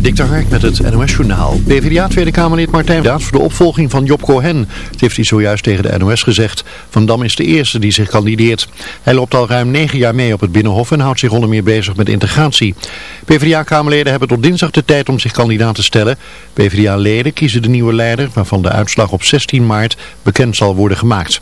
Dik Hark met het NOS Journaal. PvdA Tweede Kamerlid Martijn Daad voor de opvolging van Job Cohen. Dat heeft hij zojuist tegen de NOS gezegd. Van Dam is de eerste die zich kandideert. Hij loopt al ruim negen jaar mee op het Binnenhof en houdt zich onder meer bezig met integratie. PvdA-Kamerleden hebben tot dinsdag de tijd om zich kandidaat te stellen. PvdA-leden kiezen de nieuwe leider waarvan de uitslag op 16 maart bekend zal worden gemaakt.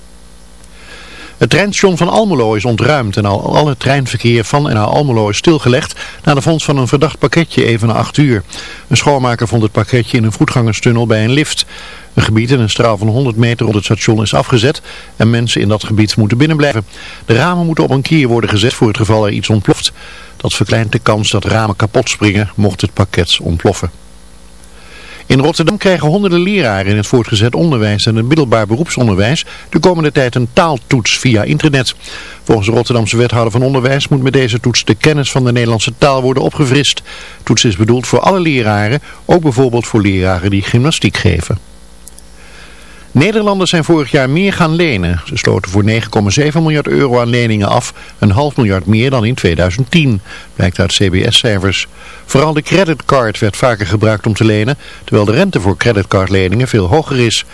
Het treinstation van Almelo is ontruimd en al alle treinverkeer van en naar Almelo is stilgelegd na de vondst van een verdacht pakketje even na 8 uur. Een schoonmaker vond het pakketje in een voetgangerstunnel bij een lift. Een gebied in een straal van 100 meter rond het station is afgezet en mensen in dat gebied moeten binnenblijven. De ramen moeten op een kier worden gezet voor het geval er iets ontploft. Dat verkleint de kans dat ramen kapot springen mocht het pakket ontploffen. In Rotterdam krijgen honderden leraren in het voortgezet onderwijs en het middelbaar beroepsonderwijs de komende tijd een taaltoets via internet. Volgens de Rotterdamse wethouder van onderwijs moet met deze toets de kennis van de Nederlandse taal worden opgefrist. Toets is bedoeld voor alle leraren, ook bijvoorbeeld voor leraren die gymnastiek geven. Nederlanders zijn vorig jaar meer gaan lenen. Ze sloten voor 9,7 miljard euro aan leningen af, een half miljard meer dan in 2010, blijkt uit CBS-cijfers. Vooral de creditcard werd vaker gebruikt om te lenen, terwijl de rente voor creditcardleningen veel hoger is.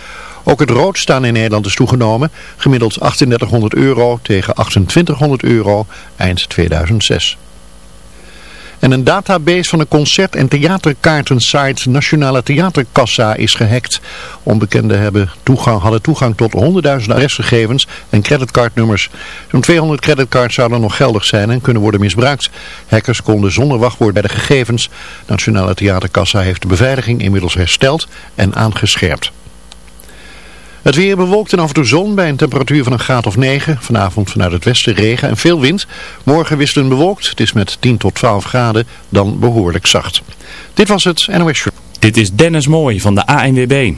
Ook het roodstaan in Nederland is toegenomen, gemiddeld 3800 euro tegen 2800 euro eind 2006. En een database van de concert- en theaterkaartensite Nationale Theaterkassa is gehackt. Onbekenden hebben toegang, hadden toegang tot honderdduizenden adresgegevens en creditcardnummers. Zo'n 200 creditcards zouden nog geldig zijn en kunnen worden misbruikt. Hackers konden zonder wachtwoord bij de gegevens. Nationale Theaterkassa heeft de beveiliging inmiddels hersteld en aangescherpt. Het weer bewolkt en af en toe zon bij een temperatuur van een graad of 9. Vanavond vanuit het westen regen en veel wind. Morgen wisselend bewolkt. Het is met 10 tot 12 graden dan behoorlijk zacht. Dit was het NOS Show. Dit is Dennis Mooij van de ANWB.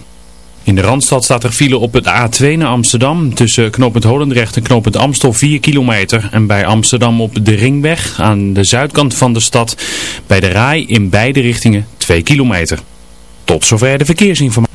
In de Randstad staat er file op het A2 naar Amsterdam. Tussen knooppunt Holendrecht en knooppunt Amstel 4 kilometer. En bij Amsterdam op de Ringweg aan de zuidkant van de stad. Bij de Rai in beide richtingen 2 kilometer. Tot zover de verkeersinformatie.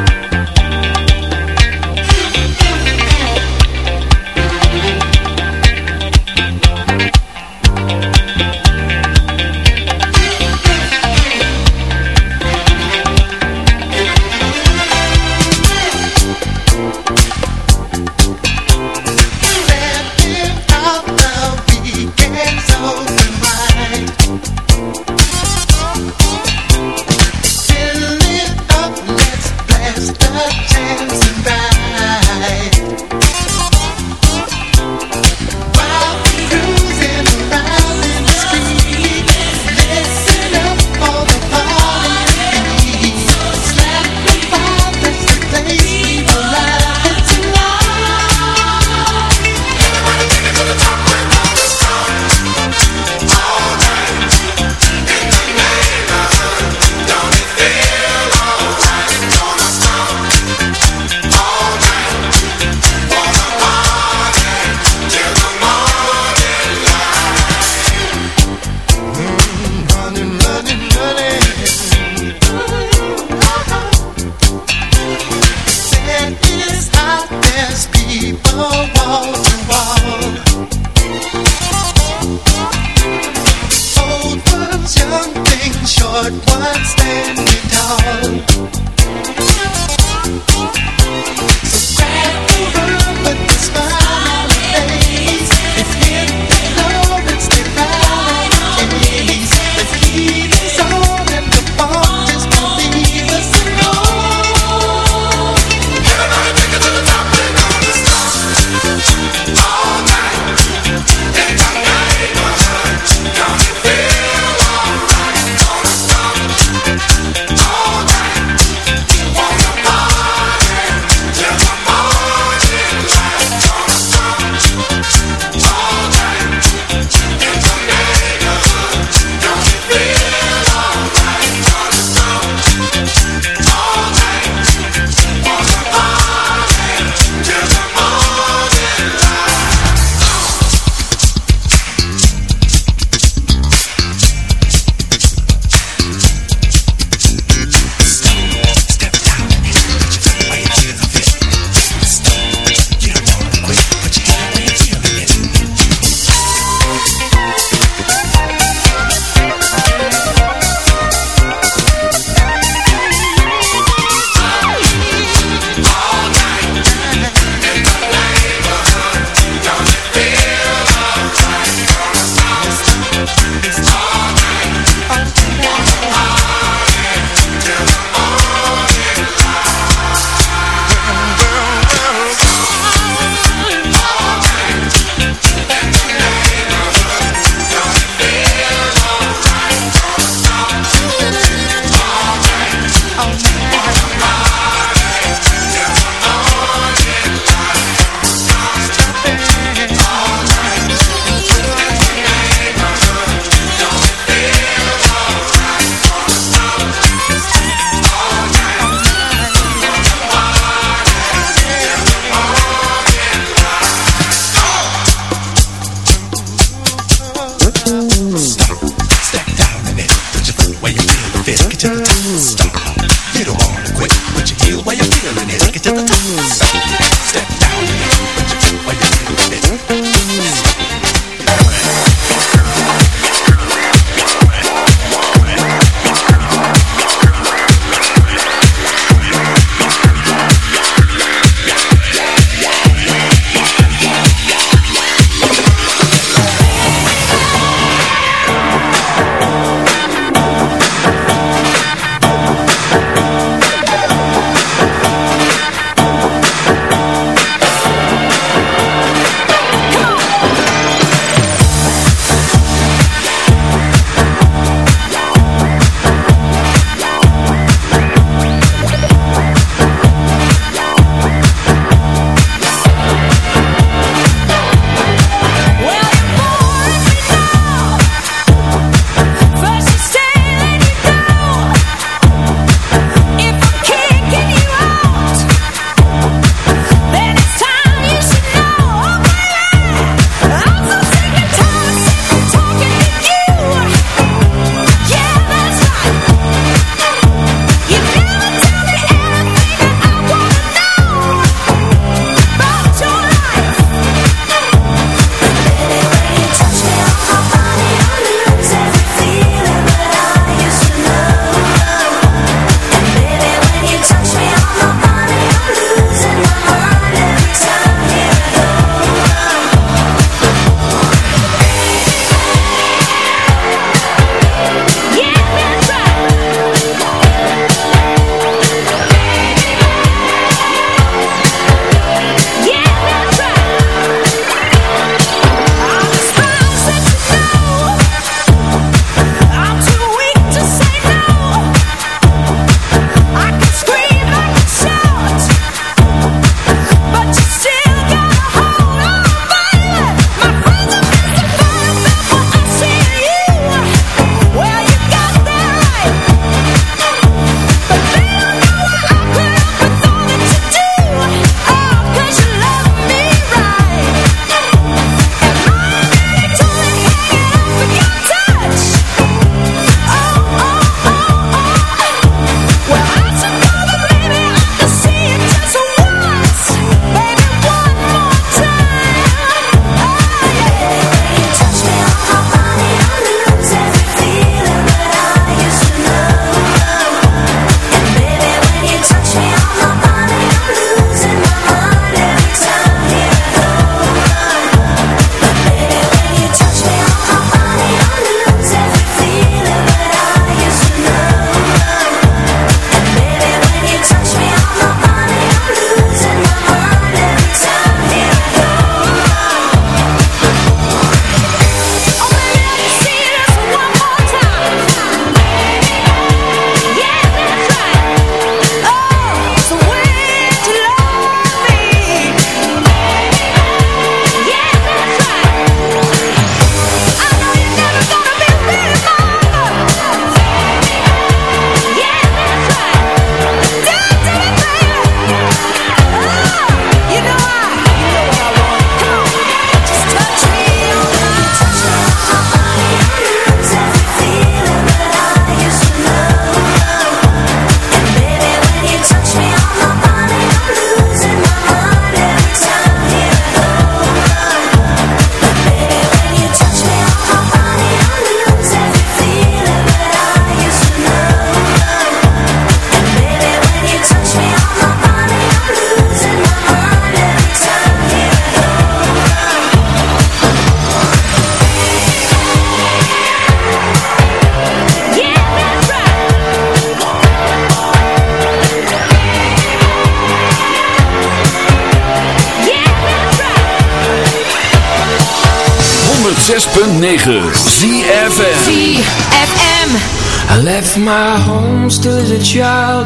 I left my home still as a child.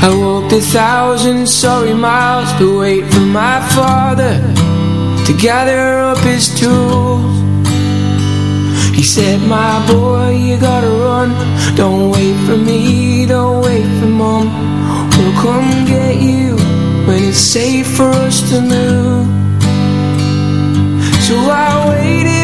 I walked a thousand sorry miles To wait for my father To gather up his tools. He said, my boy, you gotta run. Don't wait for me, don't wait for mom. We'll come get you When it's safe for us to move. So I waited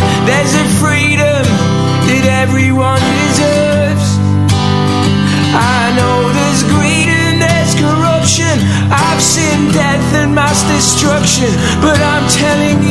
But I'm telling you,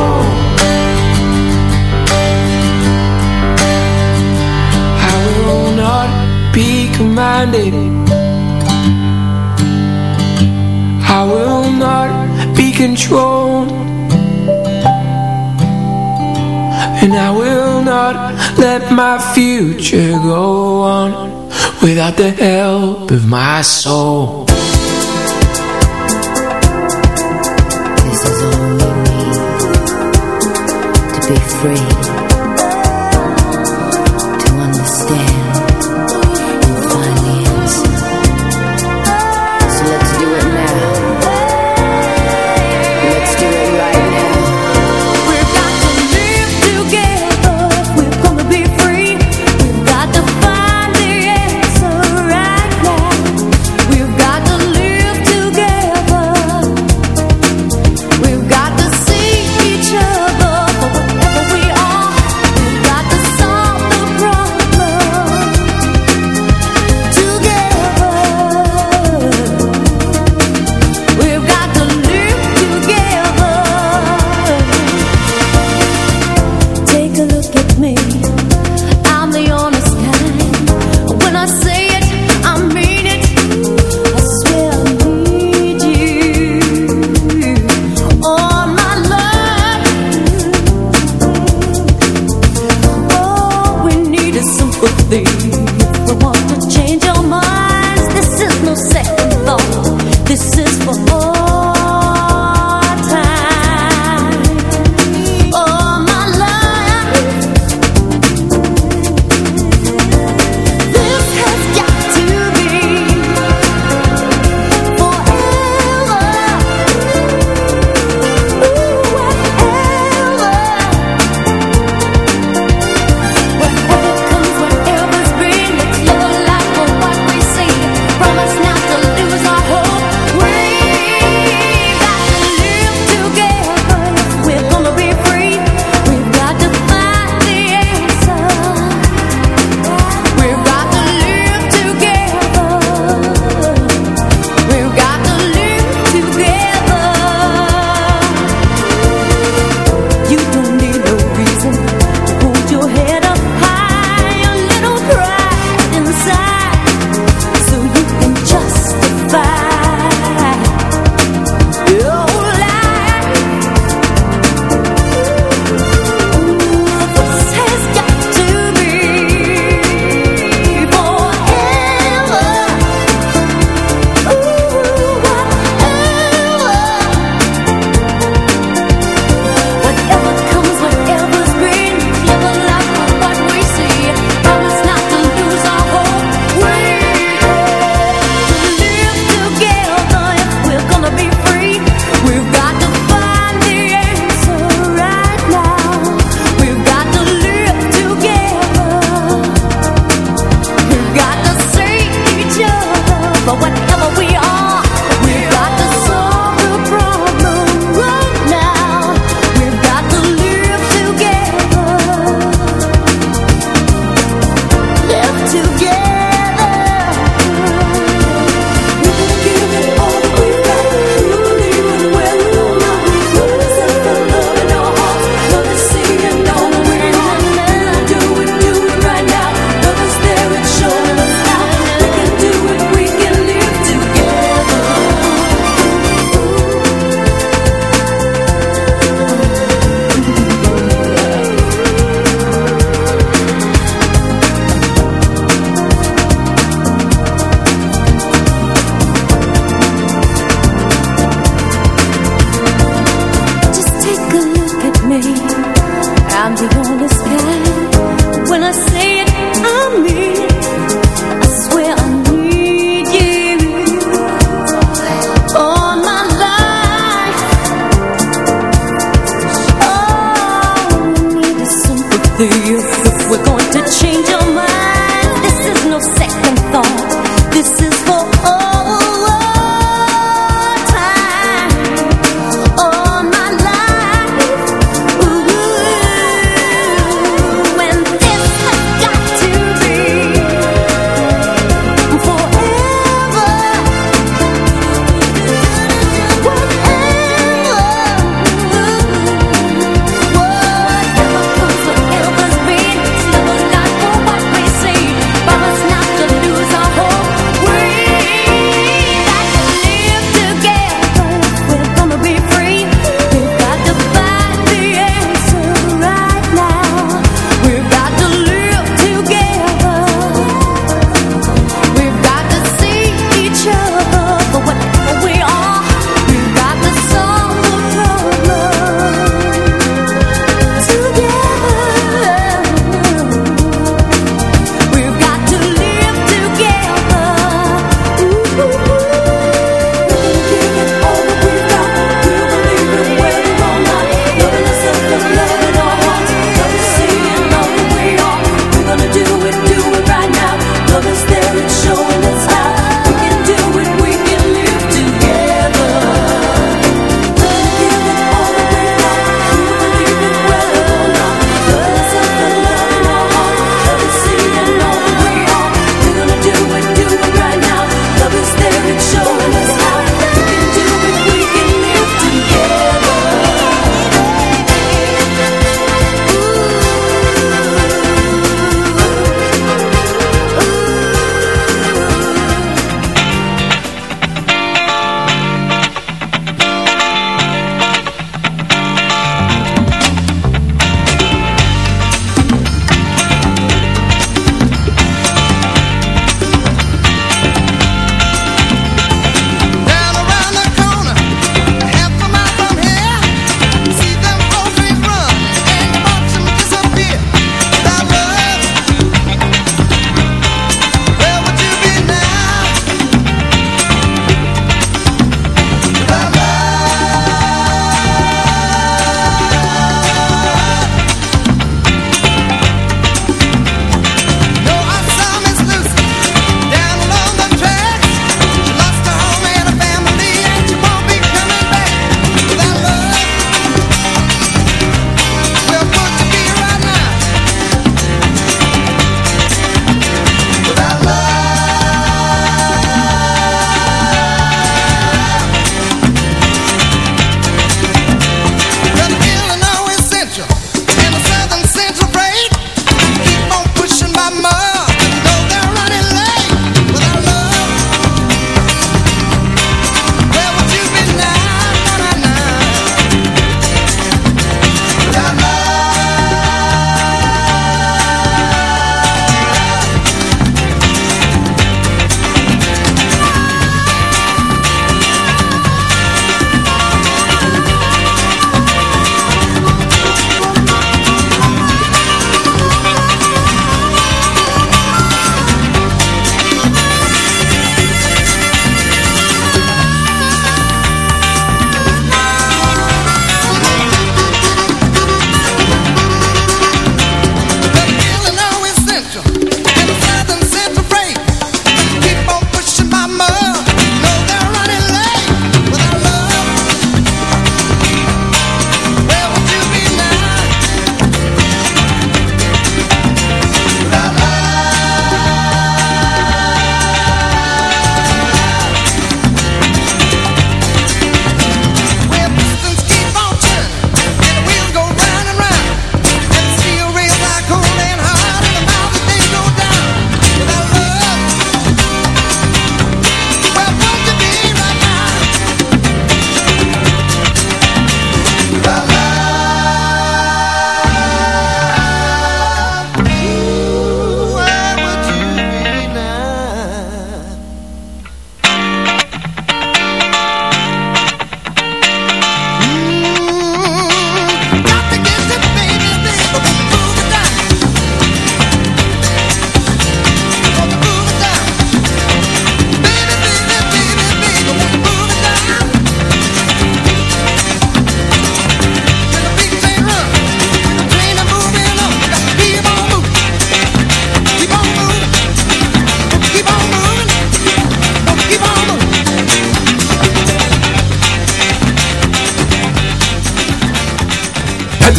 I will not be controlled. And I will not let my future go on Without the help of my soul. This is all we need to be free,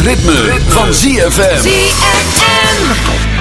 ritme, van ZFM. ZFM.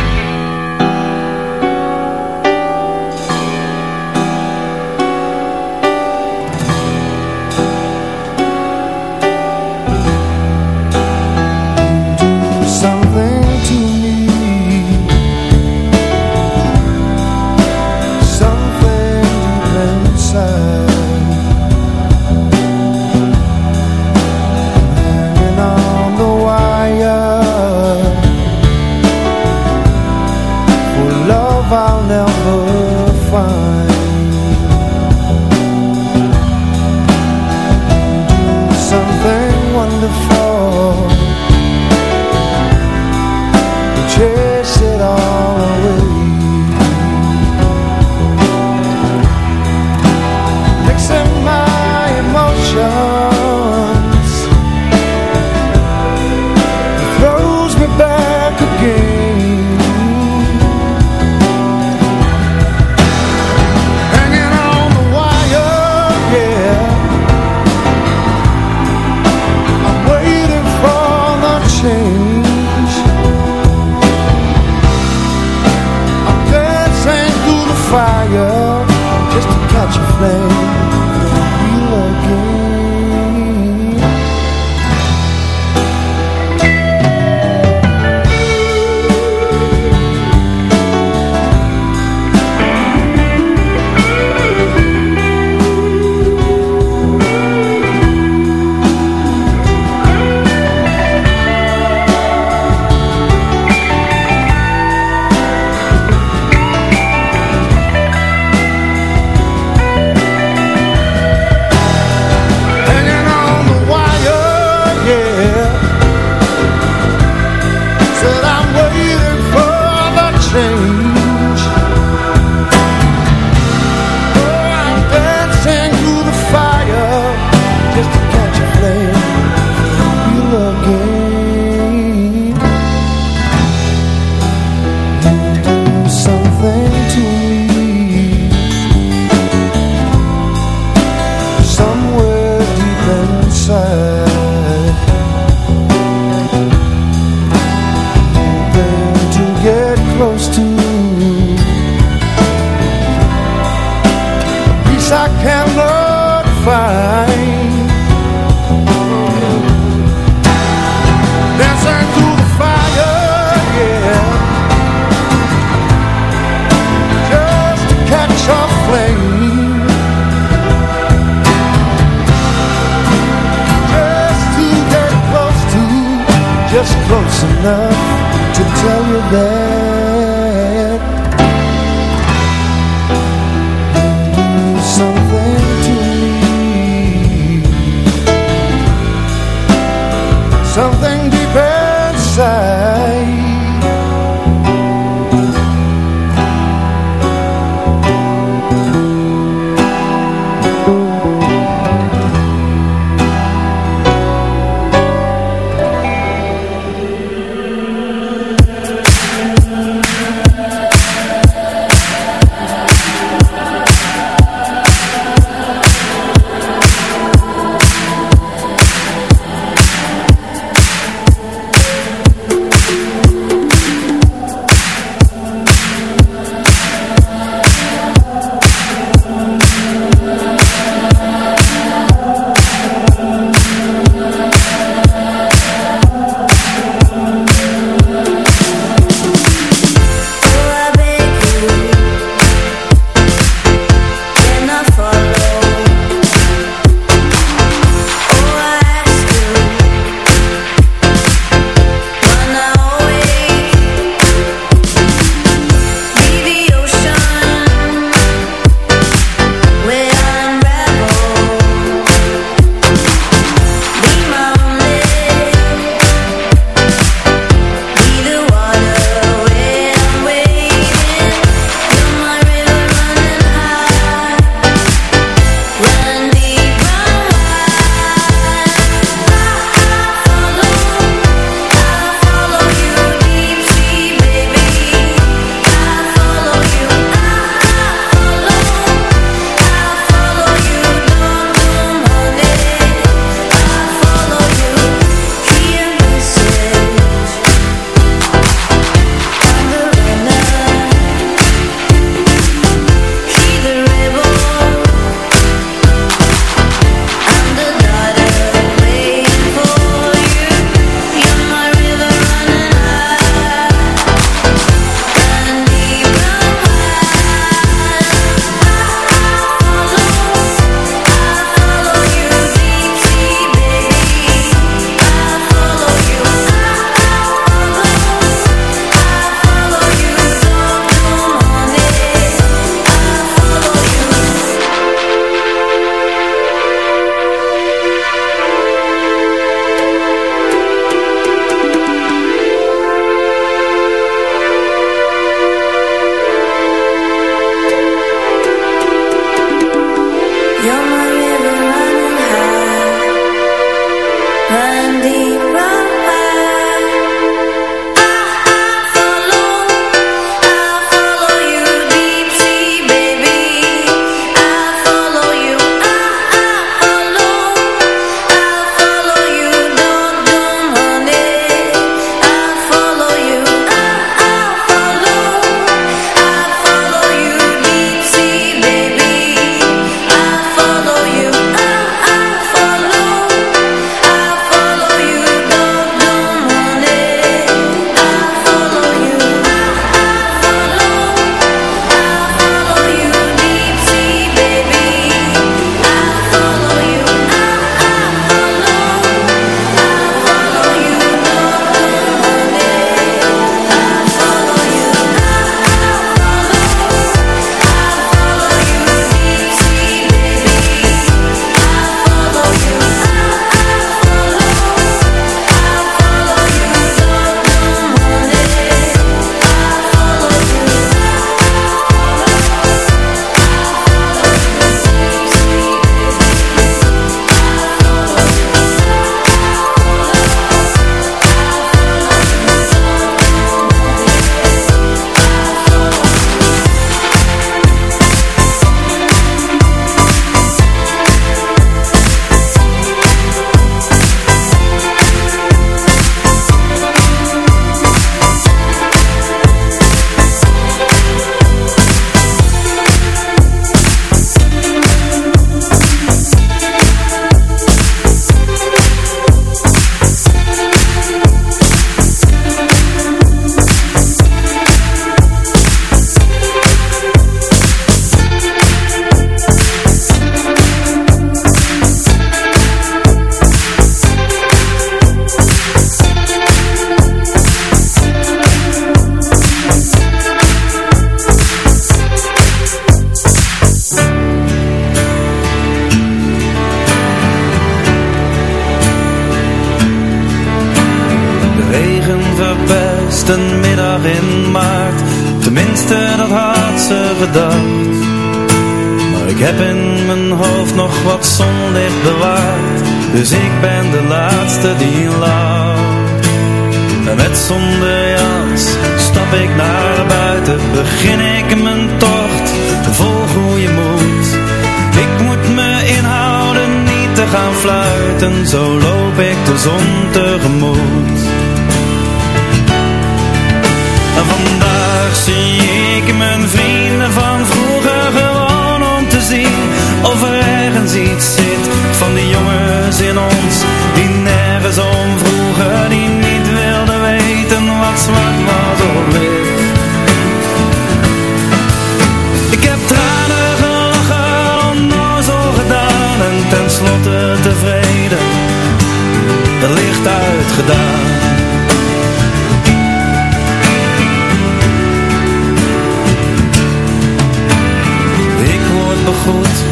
zon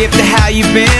gift how you been.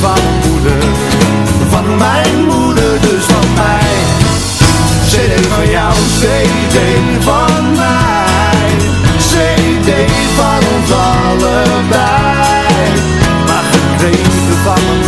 Van mijn moeder, van mijn moeder, dus van mij. CD van jou, CD van mij. CD van ons allebei. Maar moeder, van